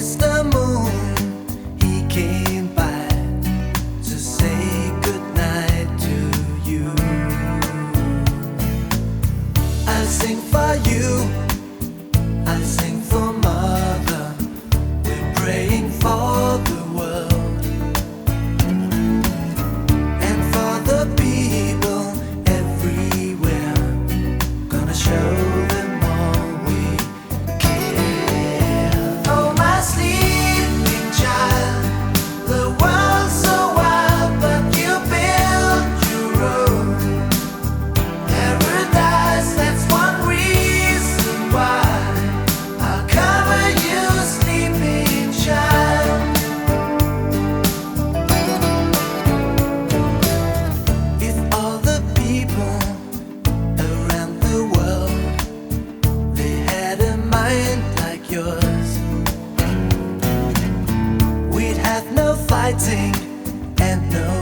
sister. Fighting and no